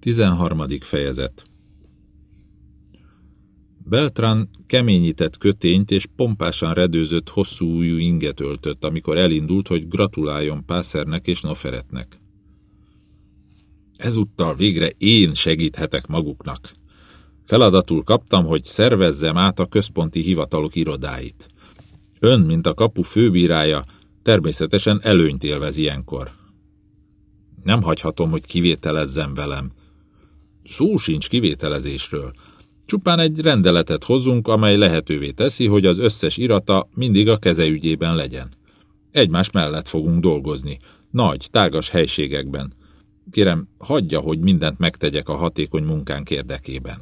13. fejezet Beltran keményített kötényt és pompásan redőzött hosszú újú inget öltött, amikor elindult, hogy gratuláljon Pászernek és Noferetnek. Ezúttal végre én segíthetek maguknak. Feladatul kaptam, hogy szervezzem át a központi hivatalok irodáit. Ön, mint a kapu főbírája, természetesen előnyt élvez ilyenkor. Nem hagyhatom, hogy kivételezzem velem. Szó sincs kivételezésről. Csupán egy rendeletet hozunk, amely lehetővé teszi, hogy az összes irata mindig a kezeügyében legyen. Egymás mellett fogunk dolgozni, nagy, tágas helységekben. Kérem, hagyja, hogy mindent megtegyek a hatékony munkánk érdekében.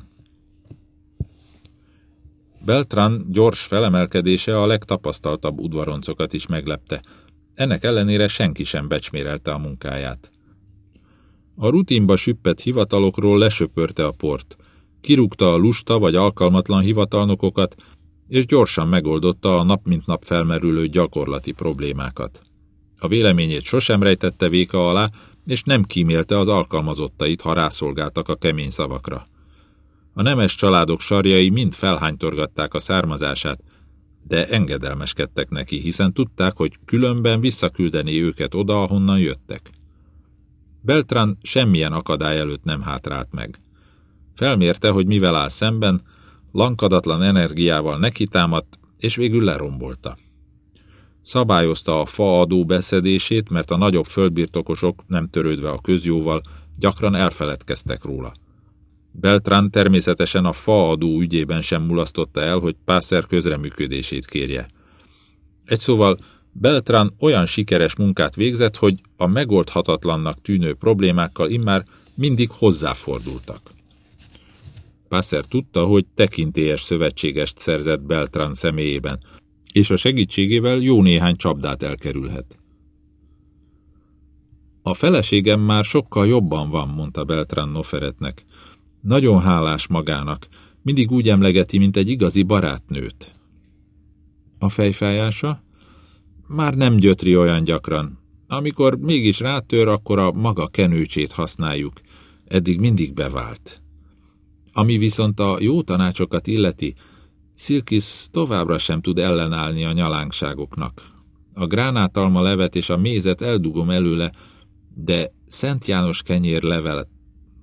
Beltran gyors felemelkedése a legtapasztaltabb udvaroncokat is meglepte. Ennek ellenére senki sem becsmérelte a munkáját. A rutinba süppett hivatalokról lesöpörte a port, kirúgta a lusta vagy alkalmatlan hivatalnokokat, és gyorsan megoldotta a nap mint nap felmerülő gyakorlati problémákat. A véleményét sosem rejtette véka alá, és nem kímélte az alkalmazottait, ha rászolgáltak a kemény szavakra. A nemes családok sarjai mind felhánytorgatták a származását, de engedelmeskedtek neki, hiszen tudták, hogy különben visszaküldeni őket oda, ahonnan jöttek. Beltran semmilyen akadály előtt nem hátrált meg. Felmérte, hogy mivel áll szemben, lankadatlan energiával nekitámadt, és végül lerombolta. Szabályozta a faadó beszedését, mert a nagyobb földbirtokosok, nem törődve a közjóval, gyakran elfeledkeztek róla. Beltrán természetesen a faadó ügyében sem mulasztotta el, hogy Pászer közreműködését kérje. Egy szóval Beltrán olyan sikeres munkát végzett, hogy a megoldhatatlannak tűnő problémákkal immár mindig hozzáfordultak. Pászer tudta, hogy tekintélyes szövetségest szerzett Beltrán személyében, és a segítségével jó néhány csapdát elkerülhet. A feleségem már sokkal jobban van, mondta Beltrán Noferetnek. Nagyon hálás magának, mindig úgy emlegeti, mint egy igazi barátnőt. A fejfájása? Már nem gyötri olyan gyakran. Amikor mégis rátör, akkor a maga kenőcsét használjuk. Eddig mindig bevált. Ami viszont a jó tanácsokat illeti, Szilkis továbbra sem tud ellenállni a nyalánkságoknak. A gránátalma levet és a mézet eldugom előle, de Szent János kenyér levelet,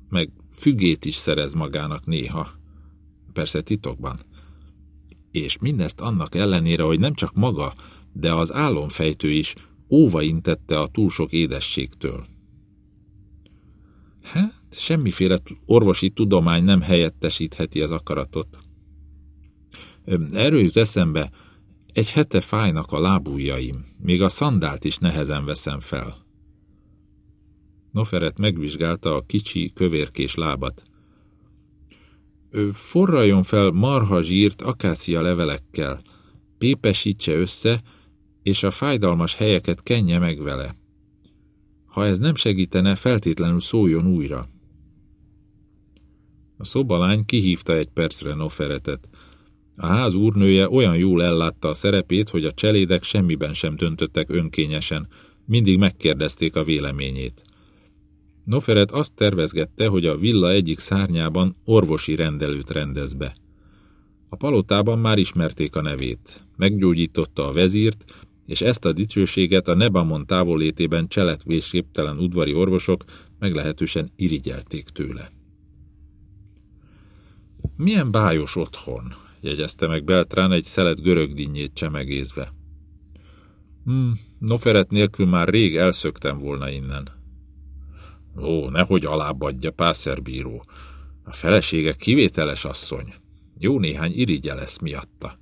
meg fügét is szerez magának néha. Persze titokban. És mindezt annak ellenére, hogy nem csak maga, de az álomfejtő is óva intette a túl sok édességtől. Hát, semmiféle orvosi tudomány nem helyettesítheti az akaratot. Erről jut eszembe, egy hete fájnak a lábújaim, még a szandált is nehezen veszem fel. Noferet megvizsgálta a kicsi, kövérkés lábat. Ő forraljon fel marha zsírt akácia levelekkel, pépesítse össze, és a fájdalmas helyeket kenje meg vele. Ha ez nem segítene, feltétlenül szóljon újra. A szobalány kihívta egy percre Noferetet. A ház úrnője olyan jól ellátta a szerepét, hogy a cselédek semmiben sem döntöttek önkényesen, mindig megkérdezték a véleményét. Noferet azt tervezgette, hogy a villa egyik szárnyában orvosi rendelőt rendez be. A palotában már ismerték a nevét. Meggyógyította a vezírt, és ezt a dicsőséget a Nebamon távolétében cselekvésképtelen udvari orvosok meglehetősen irigyelték tőle. Milyen bájos otthon, jegyezte meg Beltrán egy szelet görögdinnyét csemegézve. Hmm, Noferet nélkül már rég elszöktem volna innen. Ó, nehogy alábbadja, pászerbíró. A felesége kivételes asszony. Jó néhány irigye lesz miatta.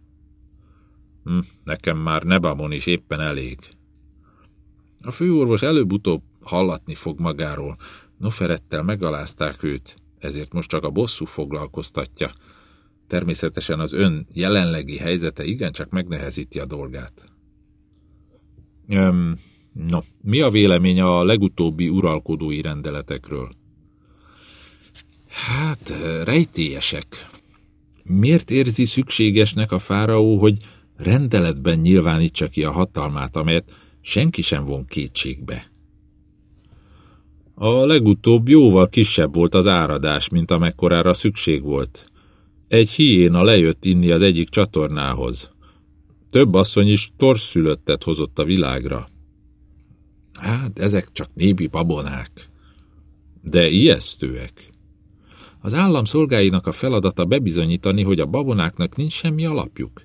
Hm, nekem már Nebamon is éppen elég. A főorvos előbb-utóbb hallatni fog magáról. Noferettel megalázták őt, ezért most csak a bosszú foglalkoztatja. Természetesen az ön jelenlegi helyzete igencsak megnehezíti a dolgát. Öm, no, mi a vélemény a legutóbbi uralkodói rendeletekről? Hát, rejtélyesek. Miért érzi szükségesnek a fáraó, hogy rendeletben nyilvánítsa ki a hatalmát, amelyet senki sem von kétségbe. A legutóbb jóval kisebb volt az áradás, mint amekkorára szükség volt. Egy hiéna lejött inni az egyik csatornához. Több asszony is torszülöttet hozott a világra. Hát, ezek csak népi babonák. De ijesztőek. Az állam szolgáinak a feladata bebizonyítani, hogy a babonáknak nincs semmi alapjuk.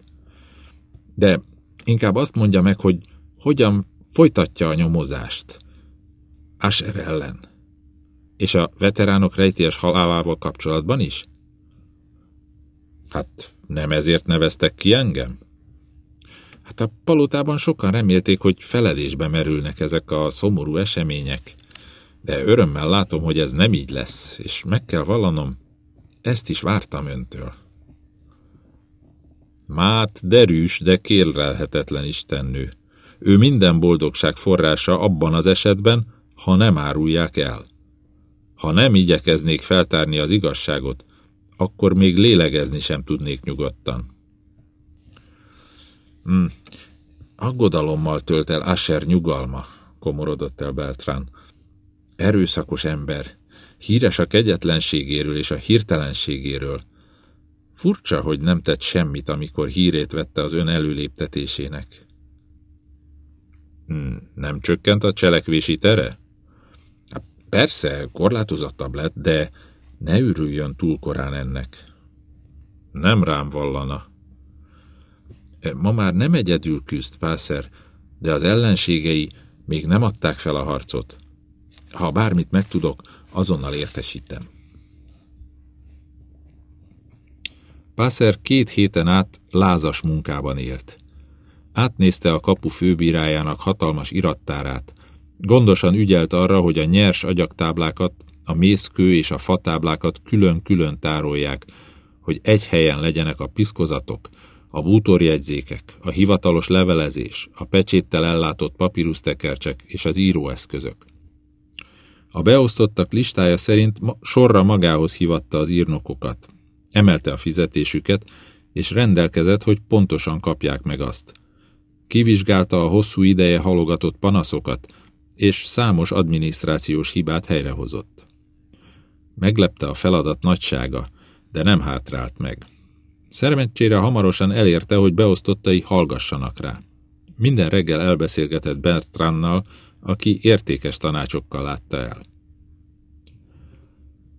De inkább azt mondja meg, hogy hogyan folytatja a nyomozást. Asher ellen. És a veteránok rejtélyes halálával kapcsolatban is? Hát nem ezért neveztek ki engem? Hát a palotában sokan remélték, hogy feledésbe merülnek ezek a szomorú események. De örömmel látom, hogy ez nem így lesz, és meg kell vallanom, ezt is vártam öntől. Mát derűs, de kérlelhetetlen istennő. Ő minden boldogság forrása abban az esetben, ha nem árulják el. Ha nem igyekeznék feltárni az igazságot, akkor még lélegezni sem tudnék nyugodtan. Hmm. Aggodalommal tölt el Asher nyugalma, komorodott el Beltrán. Erőszakos ember, híres a kegyetlenségéről és a hirtelenségéről. Furcsa, hogy nem tett semmit, amikor hírét vette az ön előléptetésének. Hmm, nem csökkent a cselekvési tere? Hát persze, korlátozottabb lett, de ne ürüljön túl korán ennek. Nem rám vallana. E, ma már nem egyedül küzd Pászer, de az ellenségei még nem adták fel a harcot. Ha bármit megtudok, azonnal értesítem. Pászer két héten át lázas munkában élt. Átnézte a kapu főbírájának hatalmas irattárát, gondosan ügyelt arra, hogy a nyers agyaktáblákat, a mészkő és a fatáblákat külön-külön tárolják, hogy egy helyen legyenek a piszkozatok, a bútorjegyzékek, a hivatalos levelezés, a pecséttel ellátott papírusztekercsek és az íróeszközök. A beosztottak listája szerint sorra magához hivatta az írnokokat, emelte a fizetésüket, és rendelkezett, hogy pontosan kapják meg azt. Kivizsgálta a hosszú ideje halogatott panaszokat, és számos adminisztrációs hibát helyrehozott. Meglepte a feladat nagysága, de nem hátrált meg. Szerencsére hamarosan elérte, hogy beosztottai hallgassanak rá. Minden reggel elbeszélgetett Bertrannal, aki értékes tanácsokkal látta el.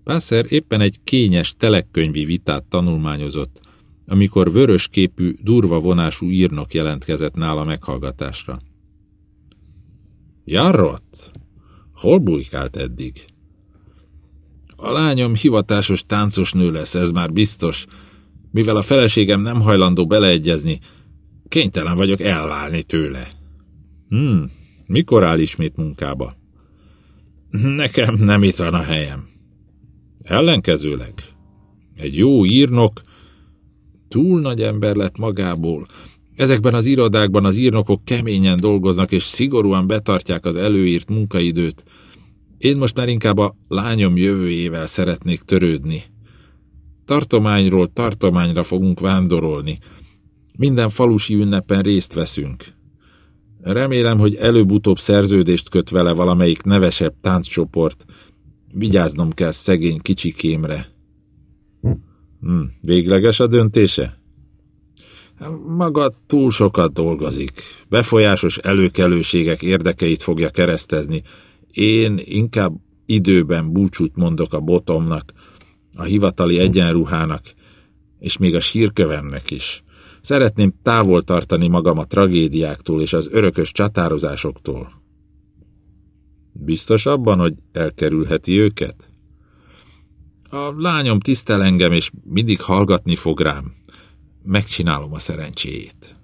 Pászer éppen egy kényes telekkönyvi vitát tanulmányozott, amikor vörös képű, durva vonású írnok jelentkezett nála meghallgatásra. Jarrott? Hol bujkált eddig? A lányom hivatásos táncos nő lesz, ez már biztos. Mivel a feleségem nem hajlandó beleegyezni, kénytelen vagyok elválni tőle. Hmm, mikor áll ismét munkába? Nekem nem itt van a helyem. Ellenkezőleg. Egy jó írnok túl nagy ember lett magából. Ezekben az irodákban az írnokok keményen dolgoznak, és szigorúan betartják az előírt munkaidőt. Én most már inkább a lányom jövőjével szeretnék törődni. Tartományról tartományra fogunk vándorolni. Minden falusi ünnepen részt veszünk. Remélem, hogy előbb-utóbb szerződést köt vele valamelyik nevesebb tánccsoport. Vigyáznom kell szegény kicsikémre. Hm, végleges a döntése? Maga túl sokat dolgozik. Befolyásos előkelőségek érdekeit fogja keresztezni. Én inkább időben búcsút mondok a botomnak, a hivatali egyenruhának, és még a sírkövemnek is. Szeretném távol tartani magam a tragédiáktól és az örökös csatározásoktól. Biztos abban, hogy elkerülheti őket? A lányom tisztel engem, és mindig hallgatni fog rám. Megcsinálom a szerencséjét.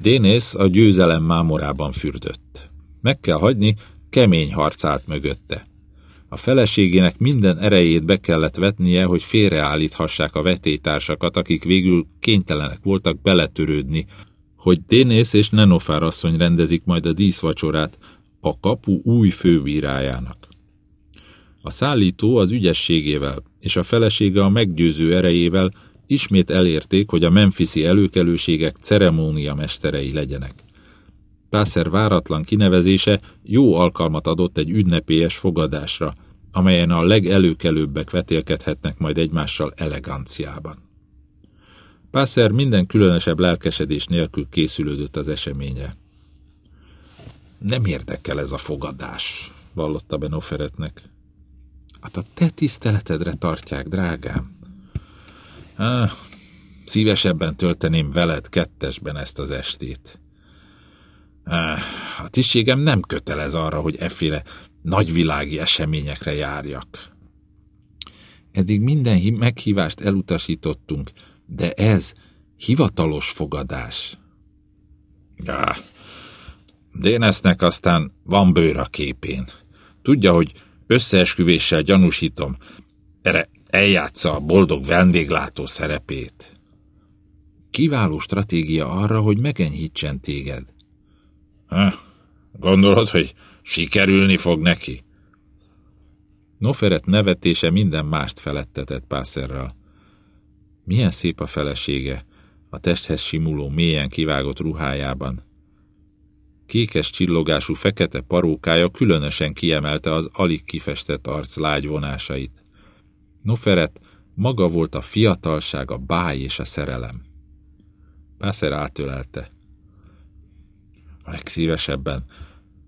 Dénész a győzelem mámorában fürdött. Meg kell hagyni, kemény harcált mögötte. A feleségének minden erejét be kellett vetnie, hogy félreállíthassák a vetétársakat, akik végül kénytelenek voltak beletörődni, hogy Dénész és Nenofár asszony rendezik majd a díszvacsorát a kapu új főbírájának. A szállító az ügyességével és a felesége a meggyőző erejével ismét elérték, hogy a memfiszi előkelőségek ceremónia mesterei legyenek. Pászer váratlan kinevezése jó alkalmat adott egy ünnepélyes fogadásra, amelyen a legelőkelőbbek vetélkedhetnek majd egymással eleganciában. Pászer minden különösebb lelkesedés nélkül készülődött az eseménye. Nem érdekel ez a fogadás, vallotta Benoferetnek. Hát a te tiszteletedre tartják, drágám. Ah, szívesebben tölteném veled kettesben ezt az estét. Ah, a tisztségem nem kötelez arra, hogy efféle nagyvilági eseményekre járjak. Eddig minden meghívást elutasítottunk, de ez hivatalos fogadás. Ja, Dénesznek aztán van bőr a képén. Tudja, hogy összeesküvéssel gyanúsítom, erre eljátsza a boldog vendéglátó szerepét. Kiváló stratégia arra, hogy megenyhítsen téged. Ha, gondolod, hogy sikerülni fog neki? Noferet nevetése minden mást felettetett Pászerral. Milyen szép a felesége, a testhez simuló, mélyen kivágott ruhájában. Kékes csillogású fekete parókája különösen kiemelte az alig kifestett arc lágy vonásait. Noferet maga volt a fiatalság, a báj és a szerelem. Pászer átölelte. A legszívesebben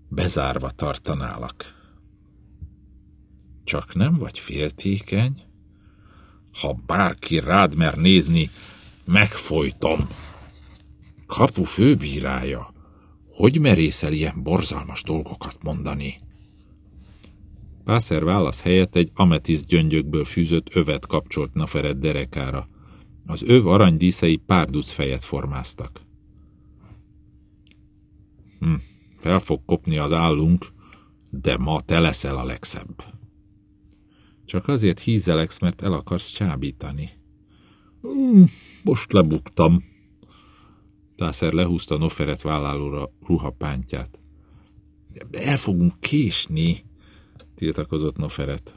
bezárva tartanálak. Csak nem vagy féltékeny? Ha bárki rád mer nézni, megfojtom. Kapu főbírája, hogy merészel ilyen borzalmas dolgokat mondani? Pászer válasz helyett egy ametiszt gyöngyökből fűzött övet kapcsolt Naferet derekára. Az öv aranydíszei párduc fejet formáztak. Hm, fel fog kopni az állunk, de ma te leszel a legszebb. Csak azért hízeleksz, mert el akarsz csábítani. Mm, most lebuktam. Tászer lehúzta Noferet vállálóra ruhapántját. El fogunk késni, tiltakozott Noferet.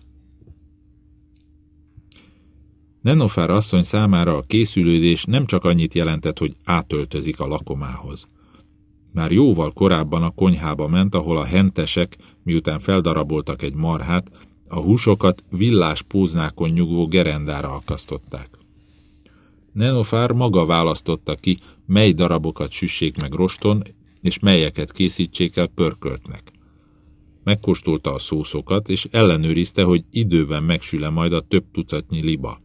Nenofár asszony számára a készülődés nem csak annyit jelentett, hogy átöltözik a lakomához. Már jóval korábban a konyhába ment, ahol a hentesek, miután feldaraboltak egy marhát, a húsokat villás póznákon nyugvó gerendára akasztották. Nenofár maga választotta ki, mely darabokat süssék meg roston, és melyeket készítsék el pörköltnek. Megkóstolta a szószokat, és ellenőrizte, hogy időben megsül-e majd a több tucatnyi liba.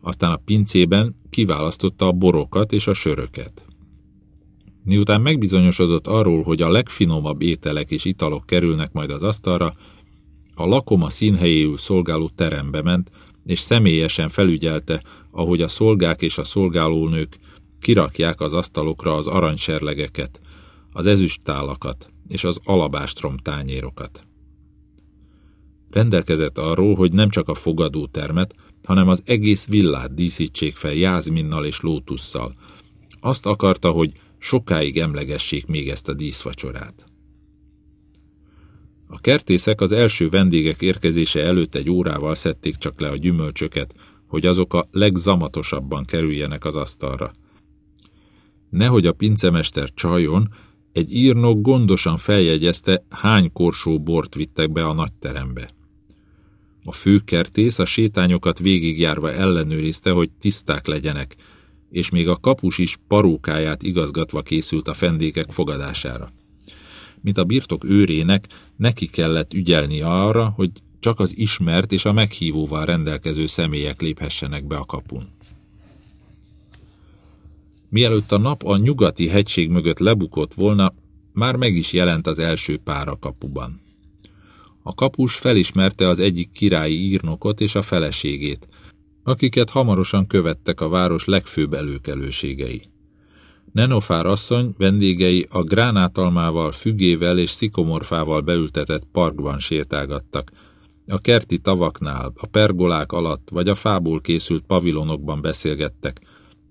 Aztán a pincében kiválasztotta a borokat és a söröket. Miután megbizonyosodott arról, hogy a legfinomabb ételek és italok kerülnek majd az asztalra, a lakoma színhelyéül szolgáló terembe ment, és személyesen felügyelte, ahogy a szolgák és a szolgálónők kirakják az asztalokra az aranyserlegeket, az ezüsttálakat és az alabástrom tányérokat. Rendelkezett arról, hogy nem csak a fogadótermet, hanem az egész villát díszítsék fel jázminnal és lótusszal. Azt akarta, hogy sokáig emlegessék még ezt a díszvacsorát. A kertészek az első vendégek érkezése előtt egy órával szedték csak le a gyümölcsöket, hogy azok a legzamatosabban kerüljenek az asztalra. Nehogy a pincemester csajon, egy írnok gondosan feljegyezte, hány korsó bort vittek be a nagy terembe. A főkertész a sétányokat végigjárva ellenőrizte, hogy tiszták legyenek, és még a kapus is parókáját igazgatva készült a fendékek fogadására. Mint a birtok őrének, neki kellett ügyelni arra, hogy csak az ismert és a meghívóval rendelkező személyek léphessenek be a kapun. Mielőtt a nap a nyugati hegység mögött lebukott volna, már meg is jelent az első pár a kapuban. A kapus felismerte az egyik királyi írnokot és a feleségét, akiket hamarosan követtek a város legfőbb előkelőségei. Nenofár asszony vendégei a gránátalmával, fügével és szikomorfával beültetett parkban sétálgattak, a kerti tavaknál, a pergolák alatt vagy a fából készült pavilonokban beszélgettek,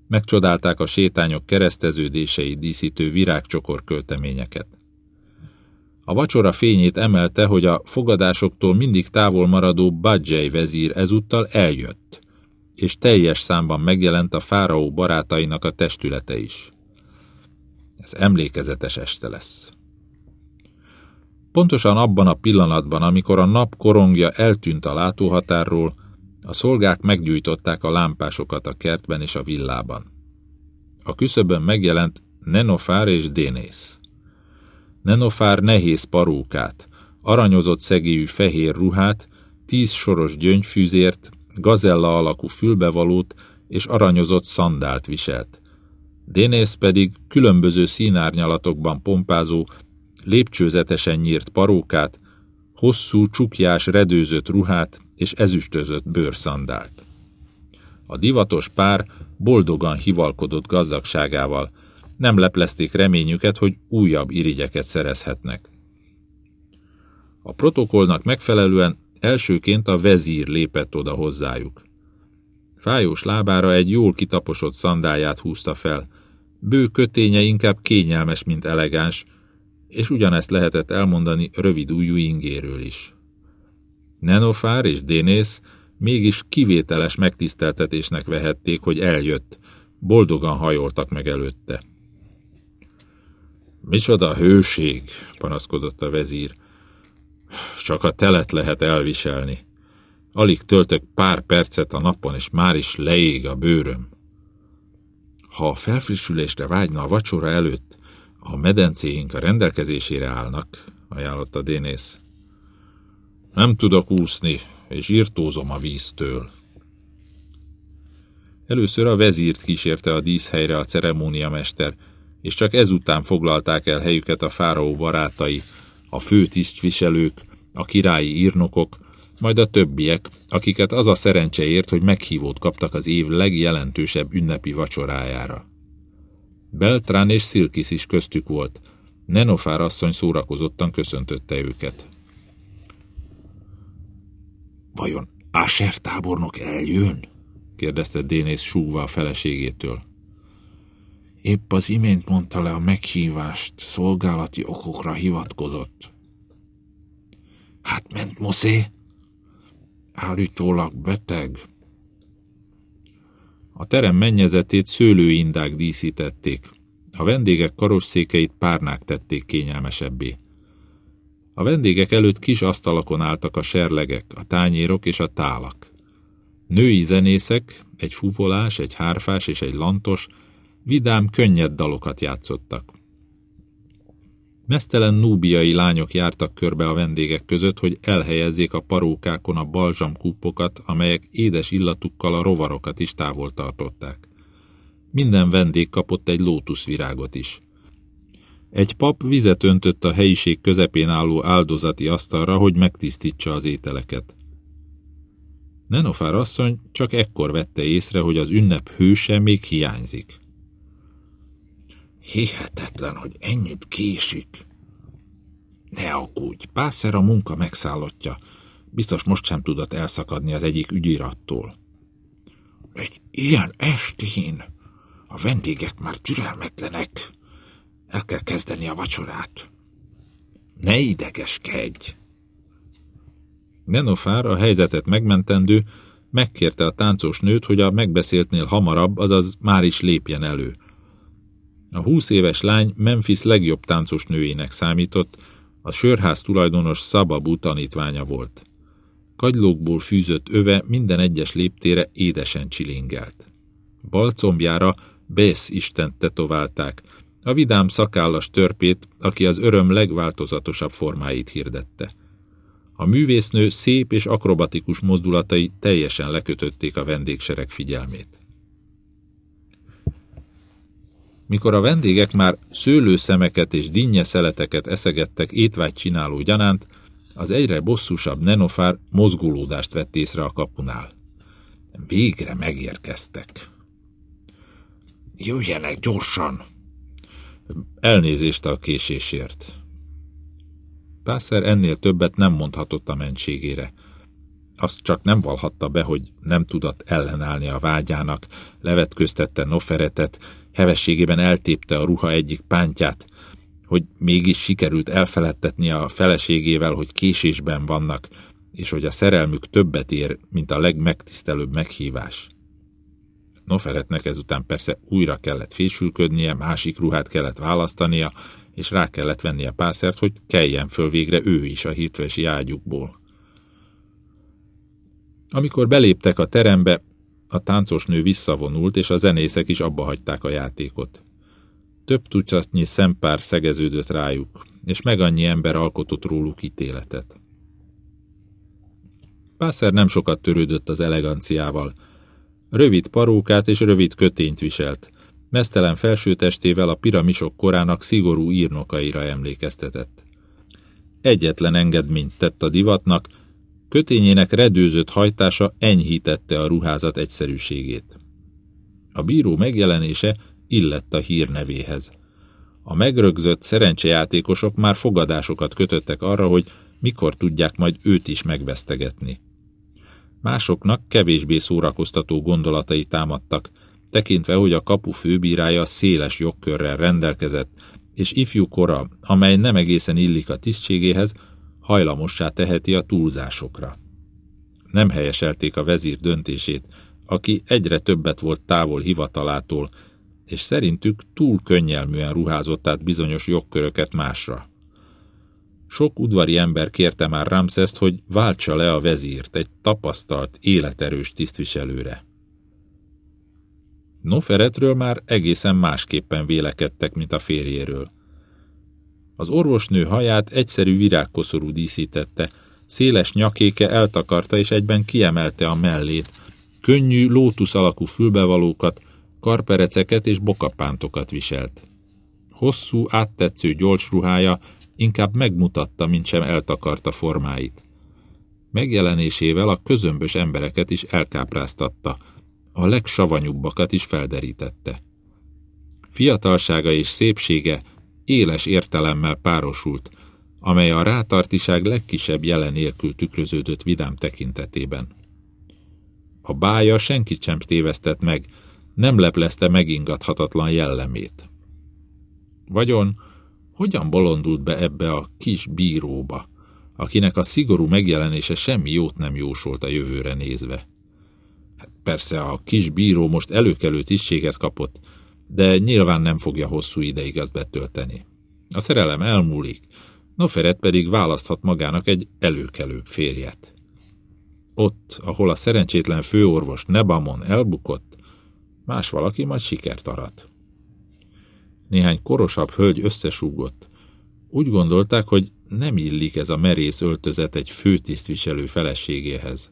megcsodálták a sétányok kereszteződései díszítő virágcsokor költeményeket. A vacsora fényét emelte, hogy a fogadásoktól mindig távol maradó Badzsely vezír ezúttal eljött, és teljes számban megjelent a fáraó barátainak a testülete is. Ez emlékezetes este lesz. Pontosan abban a pillanatban, amikor a nap korongja eltűnt a látóhatárról, a szolgák meggyújtották a lámpásokat a kertben és a villában. A küszöbön megjelent Nenofár és Dénész. Nenofár nehéz parókát, aranyozott szegélyű fehér ruhát, tíz soros gyöngyfűzért, gazella alakú fülbevalót és aranyozott szandált viselt. Dénész pedig különböző színárnyalatokban pompázó, lépcsőzetesen nyírt parókát, hosszú, csukjás, redőzött ruhát és ezüstözött bőrszandált. A divatos pár boldogan hivalkodott gazdagságával, nem leplezték reményüket, hogy újabb irigyeket szerezhetnek. A protokollnak megfelelően elsőként a vezír lépett oda hozzájuk. Fájós lábára egy jól kitaposott szandáját húzta fel, bő köténye inkább kényelmes, mint elegáns, és ugyanezt lehetett elmondani rövid ujjú ingéről is. Nenofár és Dénész mégis kivételes megtiszteltetésnek vehették, hogy eljött, boldogan hajoltak meg előtte. Micsoda hőség, panaszkodott a vezír. Csak a telet lehet elviselni. Alig töltök pár percet a napon, és már is leég a bőröm. Ha a felfrissülésre vágyna a vacsora előtt, a medencéink a rendelkezésére állnak, ajánlotta Dénész. Nem tudok úszni, és írtózom a víztől. Először a vezírt kísérte a díszhelyre a ceremóniamester, és csak ezután foglalták el helyüket a fáraó barátai, a fő tisztviselők, a királyi írnokok, majd a többiek, akiket az a szerencse ért, hogy meghívót kaptak az év legjelentősebb ünnepi vacsorájára. Beltrán és Szilkis is köztük volt. Nenofár asszony szórakozottan köszöntötte őket. Vajon Asher tábornok eljön? kérdezte Dénész súgva a feleségétől. Épp az imént mondta le a meghívást, szolgálati okokra hivatkozott. Hát ment Moszé? Állítólag beteg. A terem mennyezetét szőlőindák díszítették. A vendégek karosszékeit párnák tették kényelmesebbé. A vendégek előtt kis asztalakon álltak a serlegek, a tányérok és a tálak. Női zenészek, egy fuvolás, egy hárfás és egy lantos, vidám, könnyed dalokat játszottak. Mesztelen núbiai lányok jártak körbe a vendégek között, hogy elhelyezzék a parókákon a balzsamkúpokat, amelyek édes illatukkal a rovarokat is távol tartották. Minden vendég kapott egy lótuszvirágot is. Egy pap vizet öntött a helyiség közepén álló áldozati asztalra, hogy megtisztítsa az ételeket. Nenofár asszony csak ekkor vette észre, hogy az ünnep hőse még hiányzik. Hihetetlen, hogy ennyit késik. Ne aggódj, Pászer a munka megszállottja. Biztos most sem tudott elszakadni az egyik ügyirattól. Egy ilyen estén a vendégek már türelmetlenek. El kell kezdeni a vacsorát. Ne idegeskedj! Nenofár a helyzetet megmentendő megkérte a táncos nőt, hogy a megbeszéltnél hamarabb, azaz már is lépjen elő. A húsz éves lány Memphis legjobb táncos nőjének számított, a sörház tulajdonos Szababú tanítványa volt. Kagylókból fűzött öve minden egyes léptére édesen csilingelt. Balcombjára Bész istent tetoválták, a vidám szakállas törpét, aki az öröm legváltozatosabb formáit hirdette. A művésznő szép és akrobatikus mozdulatai teljesen lekötötték a vendégsereg figyelmét. Mikor a vendégek már szőlőszemeket és dinnye szeleteket eszegettek étvágy csináló gyanánt, az egyre bosszúsabb nenofár mozgulódást vett észre a kapunál. Végre megérkeztek. Jöjjenek gyorsan! Elnézést a késésért. Pászer ennél többet nem mondhatott a mentségére. Azt csak nem valhatta be, hogy nem tudott ellenállni a vágyának, levetköztette Noferetet, hevességében eltépte a ruha egyik pántját, hogy mégis sikerült elfeledtetni a feleségével, hogy késésben vannak, és hogy a szerelmük többet ér, mint a legmegtisztelőbb meghívás. Noferetnek ezután persze újra kellett fésülködnie, másik ruhát kellett választania, és rá kellett venni a pászert, hogy keljen föl végre ő is a hitvesi ágyukból. Amikor beléptek a terembe, a táncos nő visszavonult, és a zenészek is abba hagyták a játékot. Több tucatnyi szempár szegeződött rájuk, és meg annyi ember alkotott róluk ítéletet. Pászer nem sokat törődött az eleganciával. Rövid parókát és rövid kötényt viselt. Mesztelen felsőtestével a piramisok korának szigorú írnokaira emlékeztetett. Egyetlen engedményt tett a divatnak, kötényének redőzött hajtása enyhítette a ruházat egyszerűségét. A bíró megjelenése illett a hírnevéhez. A megrögzött szerencsejátékosok már fogadásokat kötöttek arra, hogy mikor tudják majd őt is megvesztegetni. Másoknak kevésbé szórakoztató gondolatai támadtak, tekintve, hogy a kapu főbírája széles jogkörrel rendelkezett, és ifjú kora, amely nem egészen illik a tisztségéhez, hajlamossá teheti a túlzásokra. Nem helyeselték a vezír döntését, aki egyre többet volt távol hivatalától, és szerintük túl könnyelműen ruházott át bizonyos jogköröket másra. Sok udvari ember kérte már Ramszeszt, hogy váltsa le a vezírt egy tapasztalt, életerős tisztviselőre. Noferetről már egészen másképpen vélekedtek, mint a férjéről. Az orvosnő haját egyszerű virágkoszorú díszítette, széles nyakéke eltakarta és egyben kiemelte a mellét, könnyű, lótusz alakú fülbevalókat, karpereceket és bokapántokat viselt. Hosszú, áttetsző gyors ruhája inkább megmutatta, mint sem eltakarta formáit. Megjelenésével a közömbös embereket is elkápráztatta, a legsavanyúbbakat is felderítette. Fiatalsága és szépsége éles értelemmel párosult, amely a rátartiság legkisebb jelen nélkül tükröződött vidám tekintetében. A bája senkit sem tévesztett meg, nem leplezte megingathatatlan jellemét. Vagyon, hogyan bolondult be ebbe a kis bíróba, akinek a szigorú megjelenése semmi jót nem jósolt a jövőre nézve? Hát persze a kis bíró most előkelő tisztséget kapott, de nyilván nem fogja hosszú ideig azt betölteni. A szerelem elmúlik, Noferet pedig választhat magának egy előkelőbb férjet. Ott, ahol a szerencsétlen főorvos Nebamon elbukott, más valaki majd sikert arat. Néhány korosabb hölgy összesúgott. Úgy gondolták, hogy nem illik ez a merész öltözet egy főtisztviselő feleségéhez.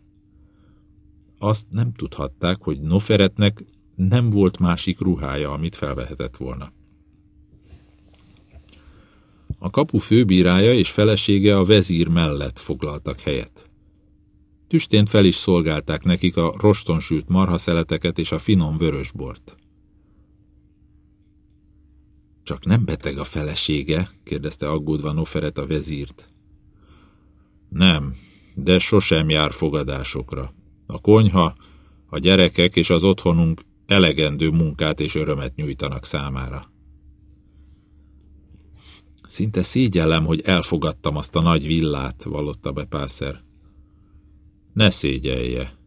Azt nem tudhatták, hogy Noferetnek nem volt másik ruhája, amit felvehetett volna. A kapu főbírája és felesége a vezír mellett foglaltak helyet. Tüstént fel is szolgálták nekik a rostonsült marhaszeleteket és a finom vörösbort. Csak nem beteg a felesége? kérdezte aggódva Noferet a vezírt. Nem, de sosem jár fogadásokra. A konyha, a gyerekek és az otthonunk elegendő munkát és örömet nyújtanak számára. Szinte szégyellem, hogy elfogadtam azt a nagy villát, vallotta be Pászer. Ne szégyelje.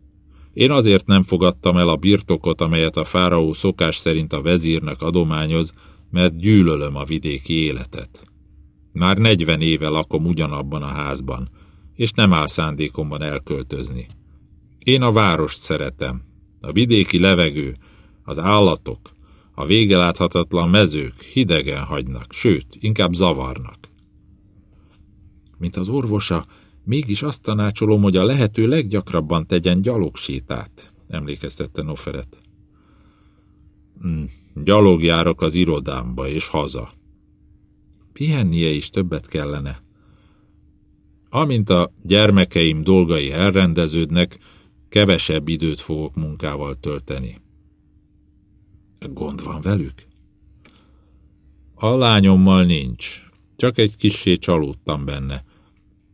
Én azért nem fogadtam el a birtokot, amelyet a fáraó szokás szerint a vezírnek adományoz, mert gyűlölöm a vidéki életet. Már negyven éve lakom ugyanabban a házban, és nem áll szándékomban elköltözni. Én a várost szeretem, a vidéki levegő, az állatok, a végeláthatatlan mezők hidegen hagynak, sőt, inkább zavarnak. Mint az orvosa, mégis azt tanácsolom, hogy a lehető leggyakrabban tegyen gyalogsétát, emlékeztette Noferet. Hmm, gyalogjárok az irodámba és haza. Pihennie is többet kellene. Amint a gyermekeim dolgai elrendeződnek, kevesebb időt fogok munkával tölteni. Gond van velük? A lányommal nincs. Csak egy kissé csalódtam benne.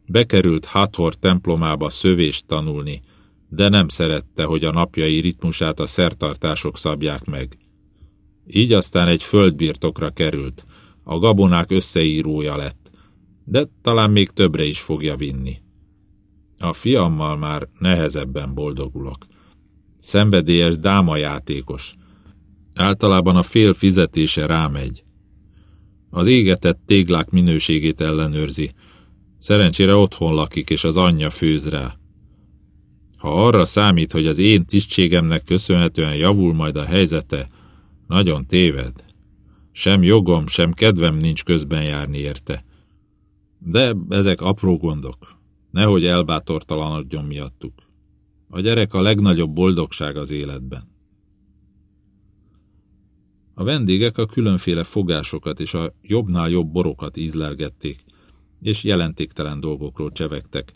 Bekerült Hathor templomába szövést tanulni, de nem szerette, hogy a napjai ritmusát a szertartások szabják meg. Így aztán egy földbirtokra került, a gabonák összeírója lett, de talán még többre is fogja vinni. A fiammal már nehezebben boldogulok. Szenvedélyes dámajátékos. Általában a fél fizetése rámegy. Az égetett téglák minőségét ellenőrzi. Szerencsére otthon lakik, és az anyja főz rá. Ha arra számít, hogy az én tisztségemnek köszönhetően javul majd a helyzete, nagyon téved. Sem jogom, sem kedvem nincs közben járni érte. De ezek apró gondok. Nehogy elbátortalanodjon miattuk. A gyerek a legnagyobb boldogság az életben. A vendégek a különféle fogásokat és a jobbnál jobb borokat ízlelgették, és jelentéktelen dolgokról csevegtek,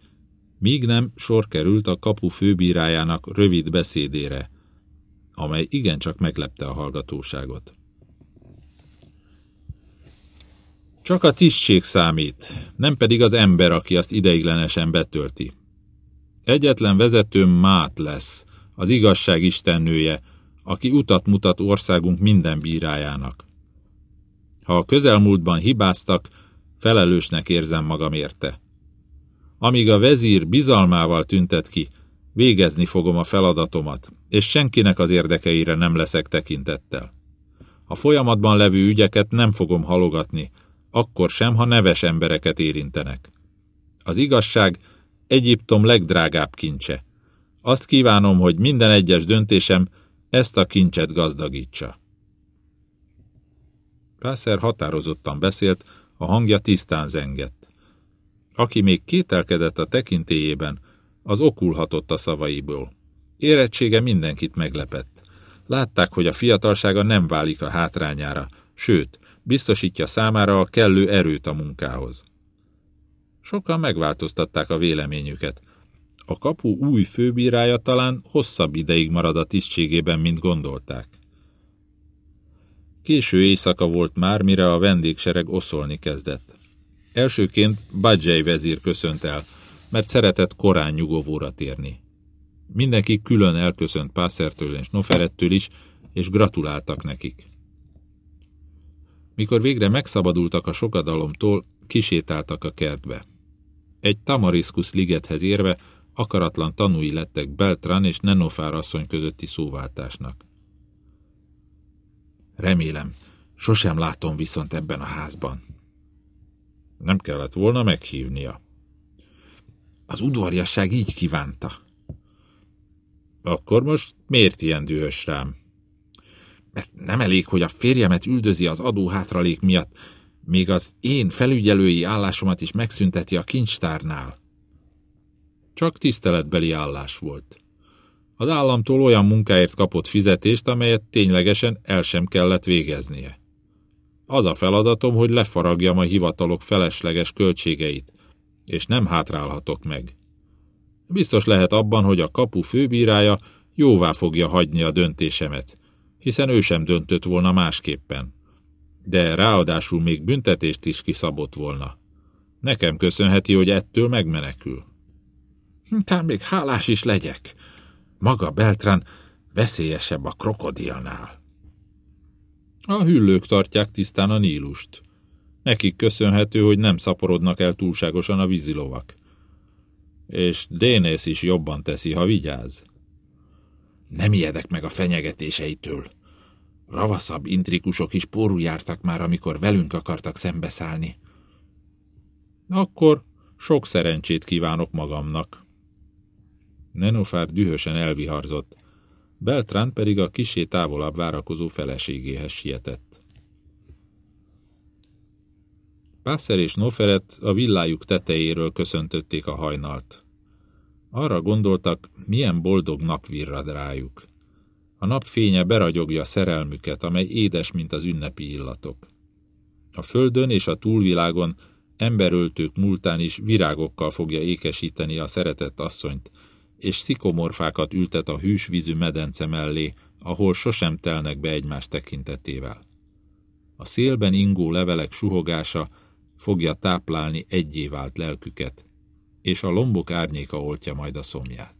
míg nem sor került a kapu főbírájának rövid beszédére, amely igencsak meglepte a hallgatóságot. Csak a tisztség számít, nem pedig az ember, aki azt ideiglenesen betölti. Egyetlen vezetőm Mát lesz, az igazság istennője, aki utat mutat országunk minden bírájának. Ha a közelmúltban hibáztak, felelősnek érzem magam érte. Amíg a vezír bizalmával tüntet ki, végezni fogom a feladatomat, és senkinek az érdekeire nem leszek tekintettel. A folyamatban levő ügyeket nem fogom halogatni, akkor sem, ha neves embereket érintenek. Az igazság Egyiptom legdrágább kincse. Azt kívánom, hogy minden egyes döntésem ezt a kincset gazdagítsa. Pászer határozottan beszélt, a hangja tisztán zengett. Aki még kételkedett a tekintélyében, az okulhatott a szavaiból. Érettsége mindenkit meglepett. Látták, hogy a fiatalsága nem válik a hátrányára, sőt, biztosítja számára a kellő erőt a munkához. Sokan megváltoztatták a véleményüket. A kapu új főbírája talán hosszabb ideig marad a tisztségében, mint gondolták. Késő éjszaka volt már, mire a vendégsereg oszolni kezdett. Elsőként Badzsely vezír köszönt el, mert szeretett korán nyugovóra térni. Mindenki külön elköszönt Pásszertől és Noferettől is, és gratuláltak nekik. Mikor végre megszabadultak a sokadalomtól, kisétáltak a kertbe. Egy tamariszkusz ligethez érve akaratlan tanúi lettek Beltran és Nenofár asszony közötti szóváltásnak. Remélem, sosem látom viszont ebben a házban. Nem kellett volna meghívnia. Az udvarjasság így kívánta. Akkor most miért ilyen dühös rám? Mert nem elég, hogy a férjemet üldözi az adóhátralék miatt, még az én felügyelői állásomat is megszünteti a kincstárnál. Csak tiszteletbeli állás volt. Az államtól olyan munkáért kapott fizetést, amelyet ténylegesen el sem kellett végeznie. Az a feladatom, hogy lefaragjam a hivatalok felesleges költségeit, és nem hátrálhatok meg. Biztos lehet abban, hogy a kapu főbírája jóvá fogja hagyni a döntésemet, hiszen ő sem döntött volna másképpen de ráadásul még büntetést is kiszabott volna. Nekem köszönheti, hogy ettől megmenekül. Talán még hálás is legyek. Maga Beltrán veszélyesebb a krokodilnál. A hüllők tartják tisztán a Nílust. Nekik köszönhető, hogy nem szaporodnak el túlságosan a vízilovak. És Dénész is jobban teszi, ha vigyáz. Nem ijedek meg a fenyegetéseitől, Ravaszabb intrikusok is pórul jártak már, amikor velünk akartak szembeszállni. Akkor sok szerencsét kívánok magamnak. Nenofár dühösen elviharzott, Beltrán pedig a kisé távolabb várakozó feleségéhez sietett. Pászer és Noferet a villájuk tetejéről köszöntötték a hajnalt. Arra gondoltak, milyen boldog nap virrad rájuk. A napfénye beragyogja szerelmüket, amely édes, mint az ünnepi illatok. A földön és a túlvilágon emberöltők múltán is virágokkal fogja ékesíteni a szeretett asszonyt, és szikomorfákat ültet a hűsvízű medence mellé, ahol sosem telnek be egymás tekintetével. A szélben ingó levelek suhogása fogja táplálni egyé vált lelküket, és a lombok árnyéka oltja majd a szomját.